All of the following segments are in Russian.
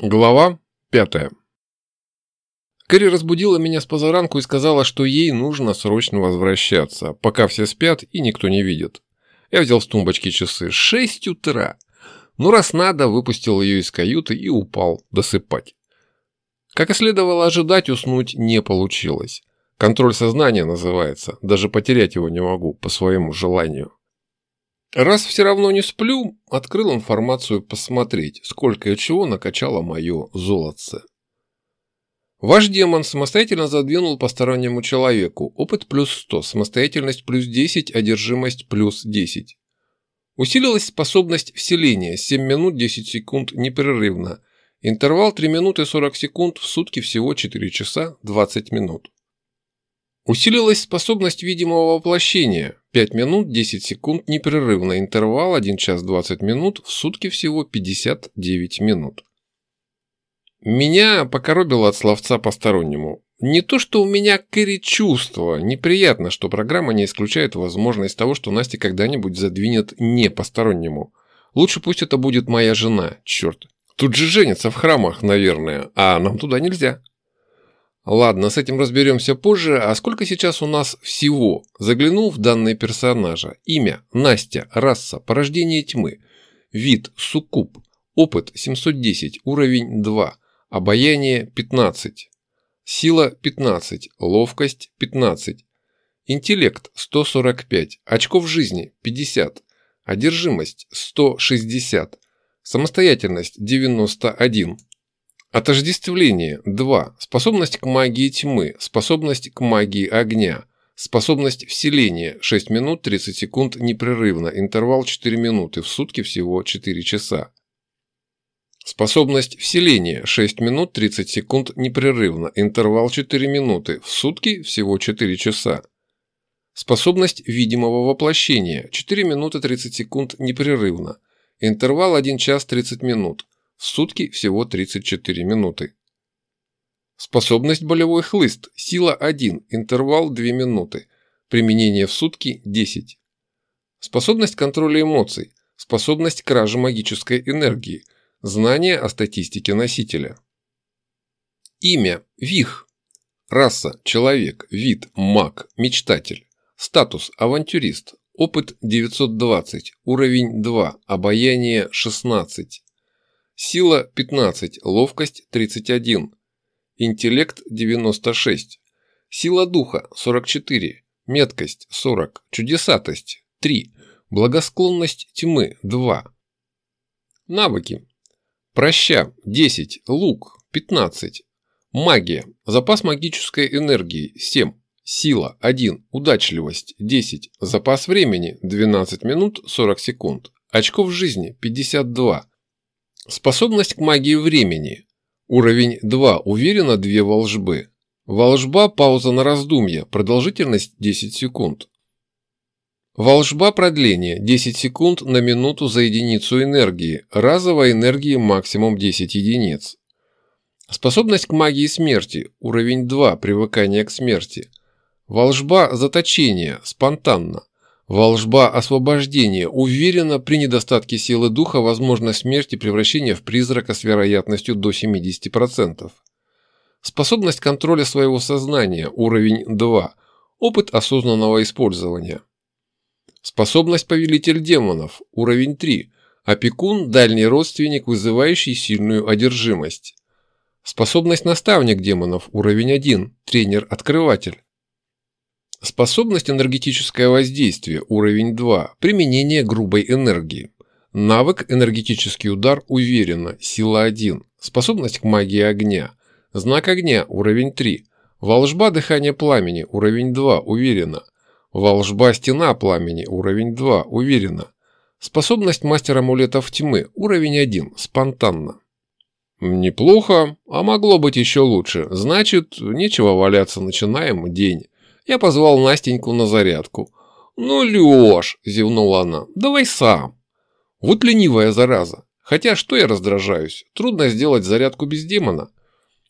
Глава пятая. Кэрри разбудила меня с позаранку и сказала, что ей нужно срочно возвращаться, пока все спят и никто не видит. Я взял с тумбочки часы. Шесть утра. Ну, раз надо, выпустил ее из каюты и упал досыпать. Как и следовало ожидать, уснуть не получилось. Контроль сознания называется. Даже потерять его не могу по своему желанию. Раз все равно не сплю, открыл информацию посмотреть, сколько и чего накачало мое золотце. Ваш демон самостоятельно задвинул постороннему человеку. Опыт плюс 100, самостоятельность плюс 10, одержимость плюс 10. Усилилась способность вселения 7 минут 10 секунд непрерывно. Интервал 3 минуты 40 секунд, в сутки всего 4 часа 20 минут. Усилилась способность видимого воплощения. 5 минут 10 секунд непрерывно. Интервал 1 час 20 минут. В сутки всего 59 минут. Меня покоробило от словца постороннему. Не то, что у меня Кэрри чувство. Неприятно, что программа не исключает возможность того, что Настя когда-нибудь задвинет не постороннему. Лучше пусть это будет моя жена, черт. Тут же женятся в храмах, наверное, а нам туда нельзя. Ладно, с этим разберемся позже. А сколько сейчас у нас всего? Заглянул в данные персонажа. Имя – Настя, раса, порождение тьмы. Вид – суккуб. Опыт – 710, уровень 2. Обаяние – 15. Сила – 15. Ловкость – 15. Интеллект – 145. Очков жизни – 50. Одержимость – 160. Самостоятельность – 91. Отождествление – 2. Способность к магии тьмы, способность к магии огня, способность вселения – 6 минут 30 секунд непрерывно, интервал 4 минуты, в сутки всего 4 часа. Способность вселения – 6 минут 30 секунд непрерывно, интервал 4 минуты, в сутки всего 4 часа. Способность видимого воплощения – 4 минуты 30 секунд непрерывно, интервал 1 час 30 минут, в сутки всего 34 минуты. Способность болевой хлыст. Сила 1. Интервал 2 минуты. Применение в сутки 10. Способность контроля эмоций. Способность кражи магической энергии. Знание о статистике носителя. Имя. Вих. Раса. Человек. Вид. Маг. Мечтатель. Статус. Авантюрист. Опыт 920. Уровень 2. Обаяние 16. Сила 15, ловкость 31, интеллект 96, сила духа 44, меткость 40, чудесатость 3, благосклонность тьмы 2. Навыки. Проща 10, лук 15, магия, запас магической энергии 7, сила 1, удачливость 10, запас времени 12 минут 40 секунд, очков жизни 52, Способность к магии времени. Уровень 2. Уверенно две волжбы. Волжба – пауза на раздумье, продолжительность 10 секунд. Волжба продление 10 секунд на минуту за единицу энергии, разовой энергии максимум 10 единиц. Способность к магии смерти, уровень 2, привыкание к смерти. Волжба заточение, спонтанно. Волжба освобождения. Уверена, при недостатке силы духа возможна смерть и превращение в призрака с вероятностью до 70%. Способность контроля своего сознания. Уровень 2. Опыт осознанного использования. Способность повелитель демонов. Уровень 3. Опекун – дальний родственник, вызывающий сильную одержимость. Способность наставник демонов. Уровень 1. Тренер-открыватель. Способность энергетическое воздействие, уровень 2, применение грубой энергии. Навык энергетический удар уверенно, сила 1, способность к магии огня. Знак огня, уровень 3. Волжба дыхание пламени, уровень 2, уверенно. Волжба стена пламени, уровень 2, уверенно. Способность мастера амулетов тьмы, уровень 1, спонтанно. Неплохо, а могло быть еще лучше. Значит, нечего валяться, начинаем день. Я позвал Настеньку на зарядку. «Ну, Лёш!» – зевнула она. «Давай сам!» Вот ленивая зараза. Хотя что я раздражаюсь? Трудно сделать зарядку без демона.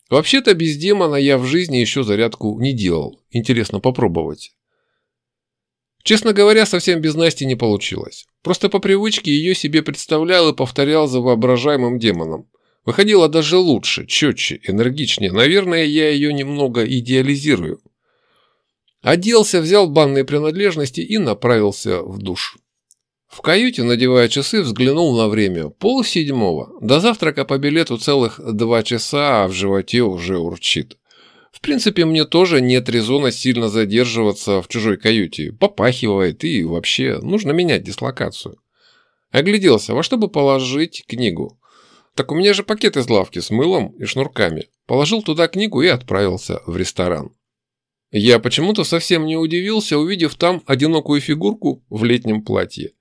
Вообще-то без демона я в жизни еще зарядку не делал. Интересно попробовать. Честно говоря, совсем без Насти не получилось. Просто по привычке ее себе представлял и повторял за воображаемым демоном. Выходила даже лучше, четче, энергичнее. Наверное, я ее немного идеализирую. Оделся, взял банные принадлежности и направился в душ. В каюте, надевая часы, взглянул на время. Пол седьмого. До завтрака по билету целых два часа, а в животе уже урчит. В принципе, мне тоже нет резона сильно задерживаться в чужой каюте. Попахивает и вообще нужно менять дислокацию. Огляделся, во что бы положить книгу. Так у меня же пакет из лавки с мылом и шнурками. Положил туда книгу и отправился в ресторан. Я почему-то совсем не удивился, увидев там одинокую фигурку в летнем платье.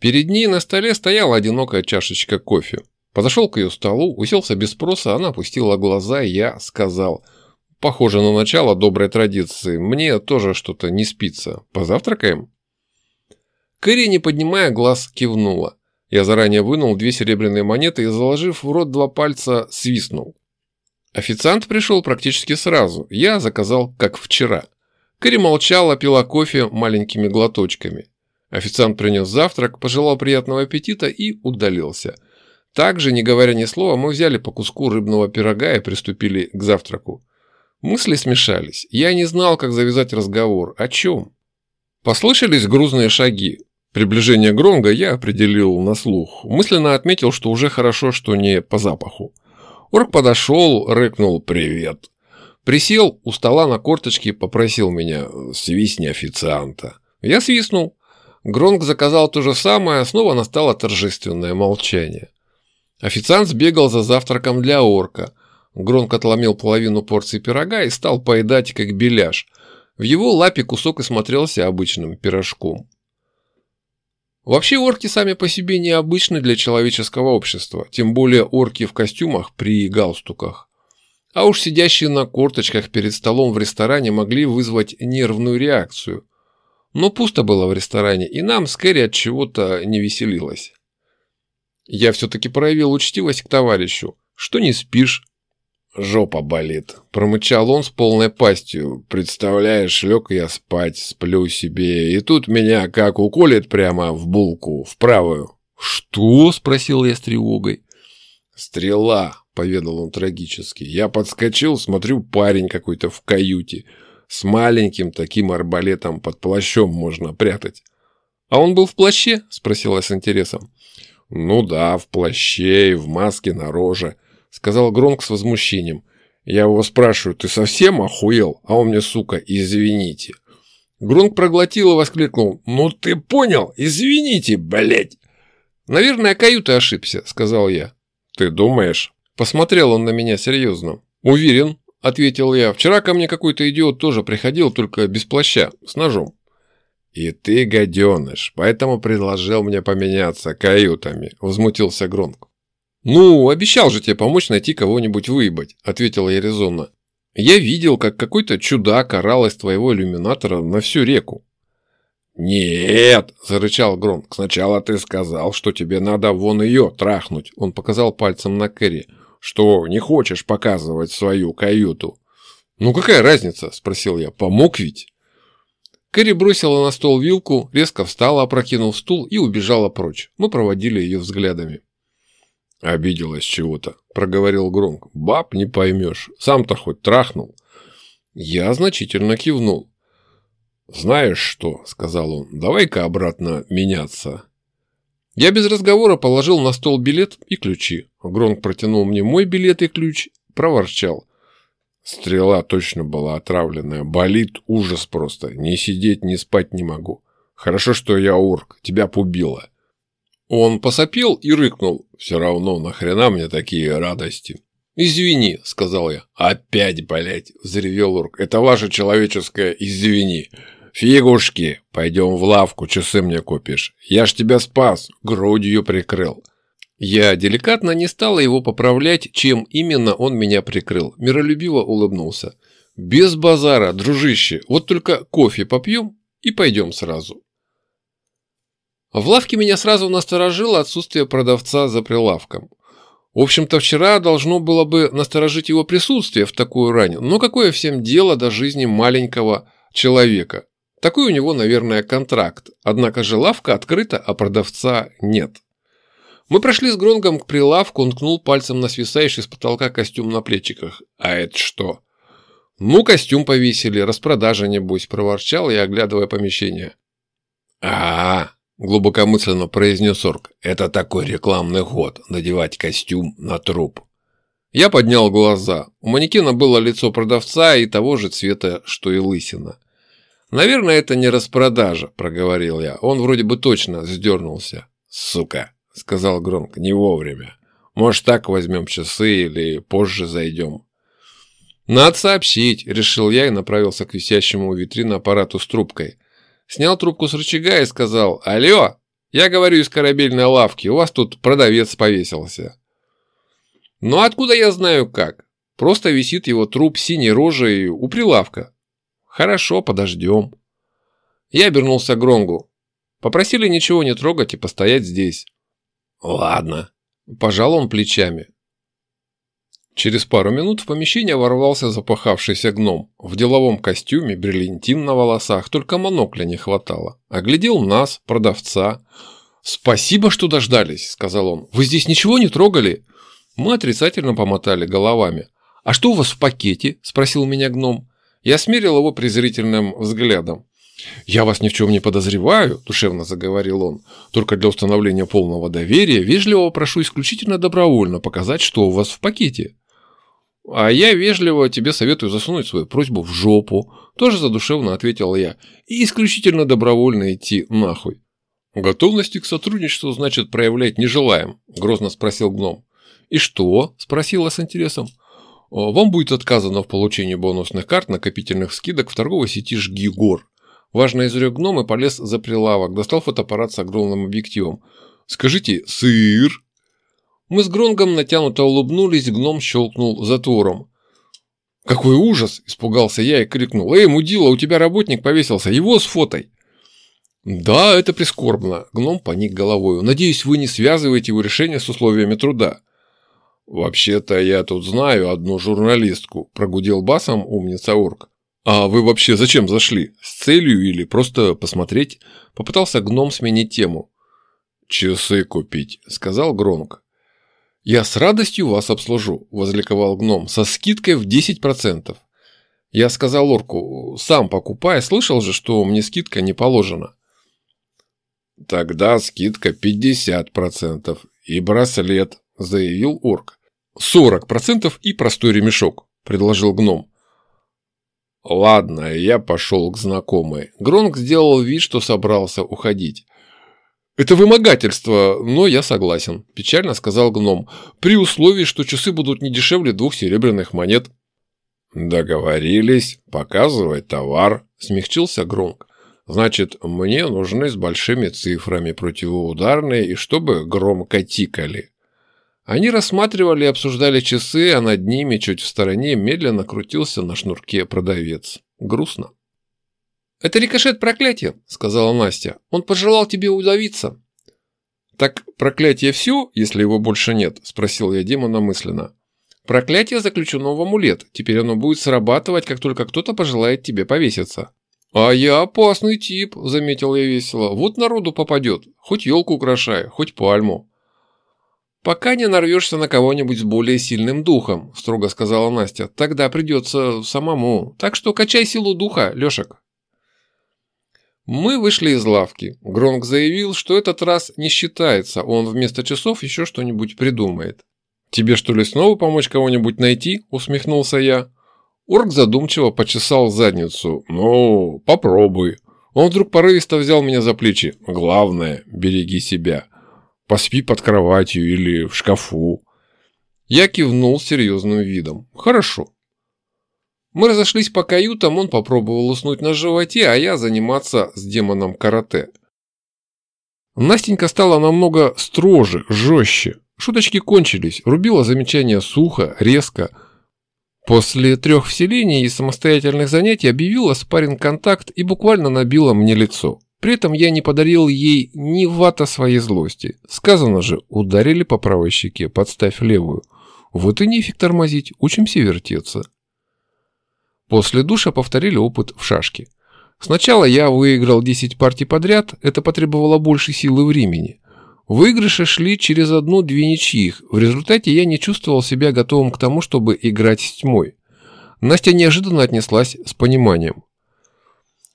Перед ней на столе стояла одинокая чашечка кофе. Подошел к ее столу, уселся без спроса, она опустила глаза, и я сказал, похоже на начало доброй традиции, мне тоже что-то не спится. Позавтракаем? Кэрри, не поднимая глаз, кивнула. Я заранее вынул две серебряные монеты и, заложив в рот два пальца, свистнул. Официант пришел практически сразу. Я заказал, как вчера. Кэрри молчала, пила кофе маленькими глоточками. Официант принес завтрак, пожелал приятного аппетита и удалился. Также, не говоря ни слова, мы взяли по куску рыбного пирога и приступили к завтраку. Мысли смешались. Я не знал, как завязать разговор. О чем? Послышались грузные шаги. Приближение Гронга я определил на слух. Мысленно отметил, что уже хорошо, что не по запаху. Орк подошел, рыкнул «Привет». Присел у стола на корточки, попросил меня «Свистни официанта». Я свистнул. Гронг заказал то же самое, снова настало торжественное молчание. Официант сбегал за завтраком для орка. Гронг отломил половину порции пирога и стал поедать, как беляш. В его лапе кусок и смотрелся обычным пирожком. Вообще орки сами по себе необычны для человеческого общества, тем более орки в костюмах при галстуках. А уж сидящие на корточках перед столом в ресторане могли вызвать нервную реакцию. Но пусто было в ресторане, и нам с Кэрри от чего-то не веселилось. Я все-таки проявил учтивость к товарищу. Что не спишь? Жопа болит. Промычал он с полной пастью. Представляешь, лег я спать, сплю себе, и тут меня как уколет прямо в булку, в правую. Что? Спросил я с тревогой. Стрела, поведал он трагически. Я подскочил, смотрю, парень какой-то в каюте. С маленьким таким арбалетом под плащом можно прятать. А он был в плаще? Спросила с интересом. Ну да, в плаще и в маске на роже. — сказал Гронк с возмущением. Я его спрашиваю, ты совсем охуел? А он мне, сука, извините. Гронк проглотил и воскликнул. Ну ты понял? Извините, блядь. Наверное, каюты ошибся, сказал я. Ты думаешь? Посмотрел он на меня серьезно. Уверен, ответил я. Вчера ко мне какой-то идиот тоже приходил, только без плаща, с ножом. «И ты гаденыш, поэтому предложил мне поменяться каютами», – возмутился Гронк. «Ну, обещал же тебе помочь найти кого-нибудь выебать», – ответила я резонно. «Я видел, как какой-то чудак орал из твоего иллюминатора на всю реку». «Нет!» – зарычал Гронк. «Сначала ты сказал, что тебе надо вон ее трахнуть». Он показал пальцем на Кэрри. «Что, не хочешь показывать свою каюту?» «Ну какая разница?» – спросил я. «Помог ведь?» Кэрри бросила на стол вилку, резко встала, опрокинув стул и убежала прочь. Мы проводили ее взглядами. Обиделась чего-то, проговорил Громк. Баб не поймешь, сам-то хоть трахнул. Я значительно кивнул. «Знаешь что?» – сказал он. «Давай-ка обратно меняться». Я без разговора положил на стол билет и ключи. Гронк протянул мне мой билет и ключ, проворчал. Стрела точно была отравленная. Болит ужас просто. Ни сидеть, ни спать не могу. Хорошо, что я урк. Тебя побило. Он посопел и рыкнул. «Все равно, нахрена мне такие радости?» «Извини», — сказал я. «Опять, блядь!» — взревел Урк. «Это ваше человеческое «извини». «Фигушки! Пойдем в лавку, часы мне купишь. Я ж тебя спас, грудью прикрыл». Я деликатно не стала его поправлять, чем именно он меня прикрыл. Миролюбиво улыбнулся. «Без базара, дружище. Вот только кофе попьем и пойдем сразу». В лавке меня сразу насторожило отсутствие продавца за прилавком. В общем-то, вчера должно было бы насторожить его присутствие в такую рань, но какое всем дело до жизни маленького человека? Такой у него, наверное, контракт, однако же лавка открыта, а продавца нет. Мы прошли с Гронгом к прилавку, он ткнул пальцем на свисающий с потолка костюм на плечиках. А это что? Ну, костюм повесили, распродажа небось, проворчал я, оглядывая помещение. а, -а, -а глубокомысленно произнес Орк. Это такой рекламный ход, надевать костюм на труп. Я поднял глаза. У манекена было лицо продавца и того же цвета, что и лысина. «Наверное, это не распродажа», – проговорил я. Он вроде бы точно сдернулся. «Сука», – сказал Гронк, – «не вовремя. Может, так возьмем часы или позже зайдем». «Надо сообщить», – решил я и направился к висящему у витрины аппарату с трубкой. Снял трубку с рычага и сказал «Алло, я говорю из корабельной лавки, у вас тут продавец повесился». «Ну откуда я знаю как? Просто висит его труп синей рожей у прилавка. Хорошо, подождем. Я обернулся к Гронгу. Попросили ничего не трогать и постоять здесь. Ладно. Пожал он плечами. Через пару минут в помещение ворвался запахавшийся гном. В деловом костюме, бриллиантин на волосах, только монокля не хватало. Оглядел нас, продавца. «Спасибо, что дождались», — сказал он. «Вы здесь ничего не трогали?» Мы отрицательно помотали головами. «А что у вас в пакете?» – спросил меня гном. Я смерил его презрительным взглядом. «Я вас ни в чем не подозреваю», – душевно заговорил он. «Только для установления полного доверия вежливо прошу исключительно добровольно показать, что у вас в пакете». «А я вежливо тебе советую засунуть свою просьбу в жопу», – тоже задушевно ответил я. «И исключительно добровольно идти нахуй». «Готовности к сотрудничеству, значит, проявлять не желаем», – грозно спросил гном. «И что?» – спросила с интересом. Вам будет отказано в получении бонусных карт накопительных скидок в торговой сети «Жги гор». Важно изрек гном и полез за прилавок, достал фотоаппарат с огромным объективом. «Скажите, сыр?» Мы с Гронгом натянуто улыбнулись, гном щелкнул затвором. «Какой ужас!» – испугался я и крикнул. «Эй, мудила, у тебя работник повесился, его с фотой!» «Да, это прискорбно», – гном поник головой. «Надеюсь, вы не связываете его решение с условиями труда». «Вообще-то я тут знаю одну журналистку», – прогудел басом умница орк. «А вы вообще зачем зашли? С целью или просто посмотреть?» Попытался гном сменить тему. «Часы купить», – сказал Гронк. «Я с радостью вас обслужу», – возликовал гном, – «со скидкой в 10%. Я сказал орку, сам покупай, слышал же, что мне скидка не положена. Тогда скидка 50% и браслет, заявил орк. «Сорок процентов и простой ремешок», – предложил гном. «Ладно, я пошел к знакомой». Гронк сделал вид, что собрался уходить. «Это вымогательство, но я согласен», – печально сказал гном, «при условии, что часы будут не дешевле двух серебряных монет». «Договорились, показывай товар», – смягчился Гронк. «Значит, мне нужны с большими цифрами противоударные и чтобы громко тикали». Они рассматривали и обсуждали часы, а над ними, чуть в стороне, медленно крутился на шнурке продавец. Грустно. «Это рикошет проклятия», — сказала Настя. «Он пожелал тебе удавиться». «Так проклятие все, если его больше нет?» – спросил я демона мысленно. «Проклятие заключено в амулет. Теперь оно будет срабатывать, как только кто-то пожелает тебе повеситься». «А я опасный тип», – заметил я весело. «Вот народу попадет. Хоть елку украшай, хоть пальму». «Пока не нарвешься на кого-нибудь с более сильным духом», – строго сказала Настя. «Тогда придется самому. Так что качай силу духа, Лешек». Мы вышли из лавки. Гронк заявил, что этот раз не считается, он вместо часов еще что-нибудь придумает. «Тебе что ли снова помочь кого-нибудь найти?» – усмехнулся я. Орк задумчиво почесал задницу. «Ну, попробуй». Он вдруг порывисто взял меня за плечи. «Главное, береги себя». Поспи под кроватью или в шкафу. Я кивнул серьезным видом. Хорошо. Мы разошлись по каютам, он попробовал уснуть на животе, а я заниматься с демоном карате. Настенька стала намного строже, жестче. Шуточки кончились, рубила замечания сухо, резко. После трех вселений и самостоятельных занятий объявила спарринг-контакт и буквально набила мне лицо. При этом я не подарил ей ни вата своей злости. Сказано же, ударили по правой щеке, подставь левую. Вот и нефиг тормозить, учимся вертеться. После душа повторили опыт в шашки. Сначала я выиграл 10 партий подряд, это потребовало больше силы времени. Выигрыши шли через одну-две ничьих. В результате я не чувствовал себя готовым к тому, чтобы играть с тьмой. Настя неожиданно отнеслась с пониманием.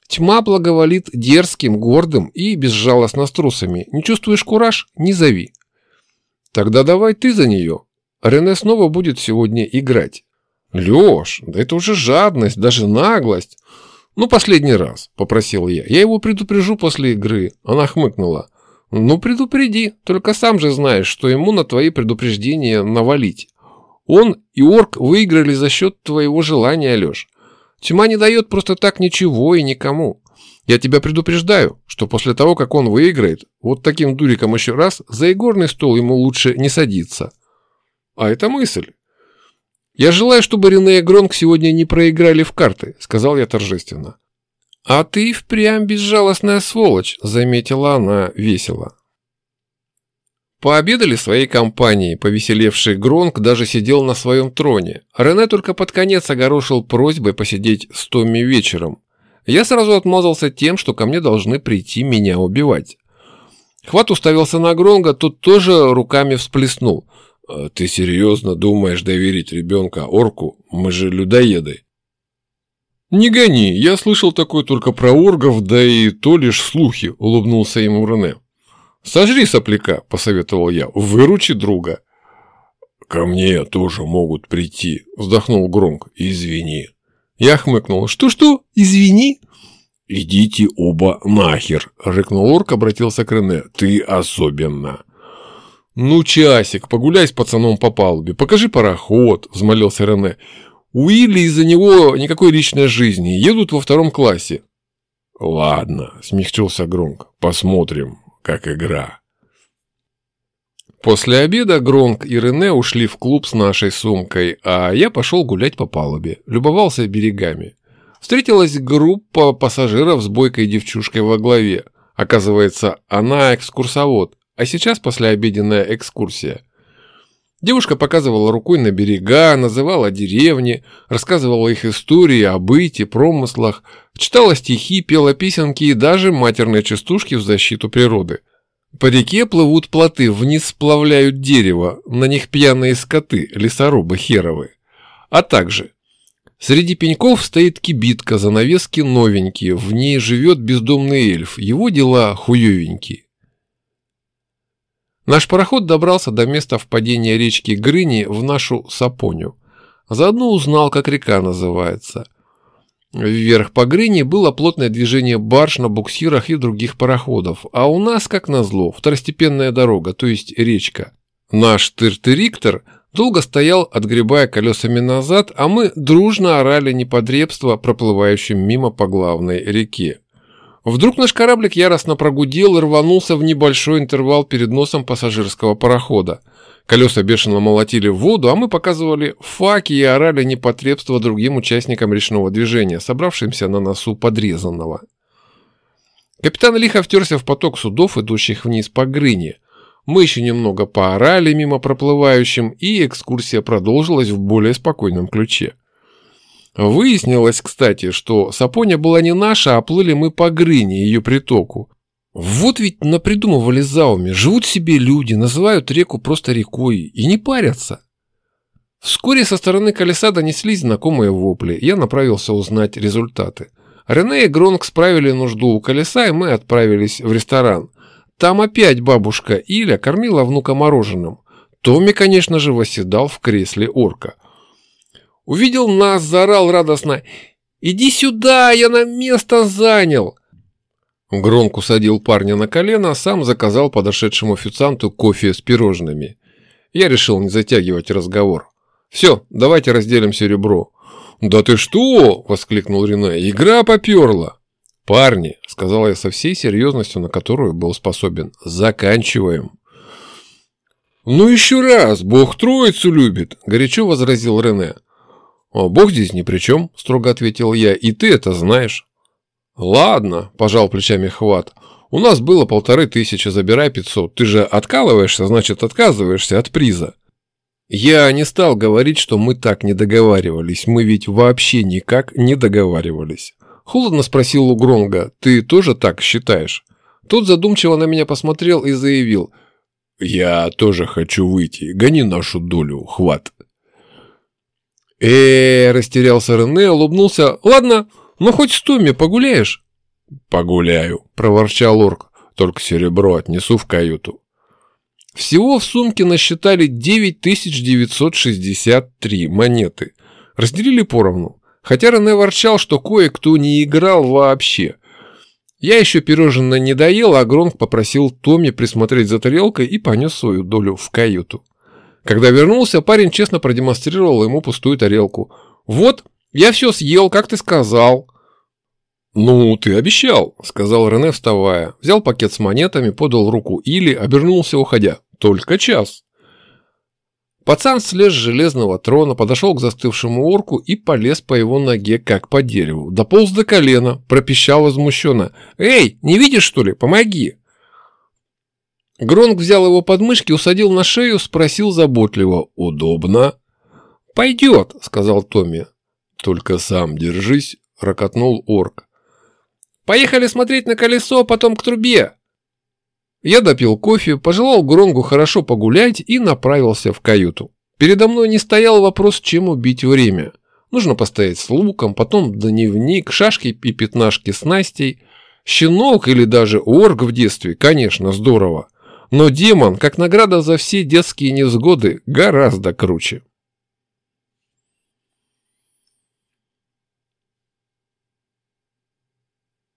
Тьма благоволит дерзким, гордым и безжалостно с трусами. Не чувствуешь кураж – не зови. Тогда давай ты за нее. Рене снова будет сегодня играть. Леш, да это уже жадность, даже наглость. Ну, последний раз, попросил я. Я его предупрежу после игры. Она хмыкнула. Ну, предупреди, только сам же знаешь, что ему на твои предупреждения навалить. Он и Орк выиграли за счет твоего желания, Леш. Тьма не дает просто так ничего и никому. Я тебя предупреждаю, что после того, как он выиграет, вот таким дуриком еще раз, за игорный стол ему лучше не садиться. А это мысль. Я желаю, чтобы Рене и Гронк сегодня не проиграли в карты, сказал я торжественно. «А ты впрямь безжалостная сволочь», — заметила она весело. Пообедали своей компанией, повеселевший Гронк даже сидел на своем троне. Рене только под конец огорошил просьбой посидеть с Томми вечером. Я сразу отмазался тем, что ко мне должны прийти меня убивать. Хват уставился на Гронга, тот тоже руками всплеснул. «А «Ты серьезно думаешь доверить ребенка орку? Мы же людоеды». «Не гони, я слышал такое только про оргов, да и то лишь слухи», – улыбнулся ему Рене. «Сожри сопляка», – посоветовал я, – «выручи друга». «Ко мне тоже могут прийти», – вздохнул Гронк. «Извини». Я хмыкнул. «Что-что? Извини?» «Идите оба нахер», – рыкнул орк, обратился к Рене. «Ты особенно». «Ну, часик, погуляй с пацаном по палубе, покажи пароход», – взмолился Рене. Уилли из-за него никакой личной жизни, едут во втором классе. Ладно, смягчился Гронк, посмотрим, как игра. После обеда Гронк и Рене ушли в клуб с нашей сумкой, а я пошел гулять по палубе, любовался берегами. Встретилась группа пассажиров с бойкой девчушкой во главе. Оказывается, она экскурсовод, а сейчас послеобеденная экскурсия – Девушка показывала рукой на берега, называла деревни, рассказывала их истории о быте, промыслах, читала стихи, пела песенки и даже матерные частушки в защиту природы. По реке плывут плоты, вниз сплавляют дерево, на них пьяные скоты, лесорубы херовы. А также Среди пеньков стоит кибитка, занавески новенькие, в ней живет бездомный эльф, его дела хуевенькие. Наш пароход добрался до места впадения речки Грыни в нашу Сапоню. Заодно узнал, как река называется. Вверх по Грыни было плотное движение барж на буксирах и других пароходов, а у нас, как назло, второстепенная дорога, то есть речка. Наш тыртыриктор долго стоял, отгребая колесами назад, а мы дружно орали неподребство, проплывающим мимо по главной реке. Вдруг наш кораблик яростно прогудел и рванулся в небольшой интервал перед носом пассажирского парохода. Колеса бешено молотили в воду, а мы показывали факи и орали непотребство другим участникам речного движения, собравшимся на носу подрезанного. Капитан лихо втерся в поток судов, идущих вниз по Грыне. Мы еще немного поорали мимо проплывающим, и экскурсия продолжилась в более спокойном ключе. Выяснилось, кстати, что Сапоня была не наша, а плыли мы по Грыне, ее притоку. Вот ведь напридумывали зауми, живут себе люди, называют реку просто рекой и не парятся. Вскоре со стороны колеса донеслись знакомые вопли, я направился узнать результаты. Рене и Гронк справили нужду у колеса, и мы отправились в ресторан. Там опять бабушка Иля кормила внука мороженым. Томми, конечно же, восседал в кресле орка. Увидел нас, заорал радостно. «Иди сюда, я на место занял!» Громко садил парня на колено, а сам заказал подошедшему официанту кофе с пирожными. Я решил не затягивать разговор. «Все, давайте разделим серебро». «Да ты что?» – воскликнул Рене. «Игра поперла!» «Парни», – сказал я со всей серьезностью, на которую был способен, – «заканчиваем». «Ну еще раз, Бог троицу любит», – горячо возразил Рене. «О, бог здесь ни при чем», – строго ответил я, – «и ты это знаешь». «Ладно», – пожал плечами Хват, – «у нас было полторы тысячи, забирай пятьсот. Ты же откалываешься, значит, отказываешься от приза». Я не стал говорить, что мы так не договаривались, мы ведь вообще никак не договаривались. Холодно спросил у Гронга, ты тоже так считаешь? Тот задумчиво на меня посмотрел и заявил, «Я тоже хочу выйти. Гони нашу долю, хват». Э растерялся Рене, улыбнулся. «Ладно, ну хоть с Томми погуляешь?» «Погуляю», – проворчал орк. «Только серебро отнесу в каюту». Всего в сумке насчитали 9963 монеты. Разделили поровну. Хотя Рене ворчал, что кое-кто не играл вообще. Я еще пирожное не доел, а Гронк попросил Томми присмотреть за тарелкой и понес свою долю в каюту. Когда вернулся, парень честно продемонстрировал ему пустую тарелку. «Вот, я все съел, как ты сказал». «Ну, ты обещал», — сказал Рене, вставая. Взял пакет с монетами, подал руку Или, обернулся, уходя. «Только час». Пацан слез с железного трона, подошел к застывшему орку и полез по его ноге, как по дереву. Дополз до колена, пропищал возмущенно. «Эй, не видишь, что ли? Помоги!» Гронк взял его под мышки, усадил на шею, спросил заботливо. «Удобно?» «Пойдет», — сказал Томми. «Только сам держись», — ракотнул орк. «Поехали смотреть на колесо, а потом к трубе», я допил кофе, пожелал Гронгу хорошо погулять и направился в каюту. Передо мной не стоял вопрос, чем убить время. Нужно постоять с луком, потом дневник, шашки и пятнашки с Настей. Щенок или даже орг в детстве, конечно, здорово. Но демон, как награда за все детские невзгоды, гораздо круче.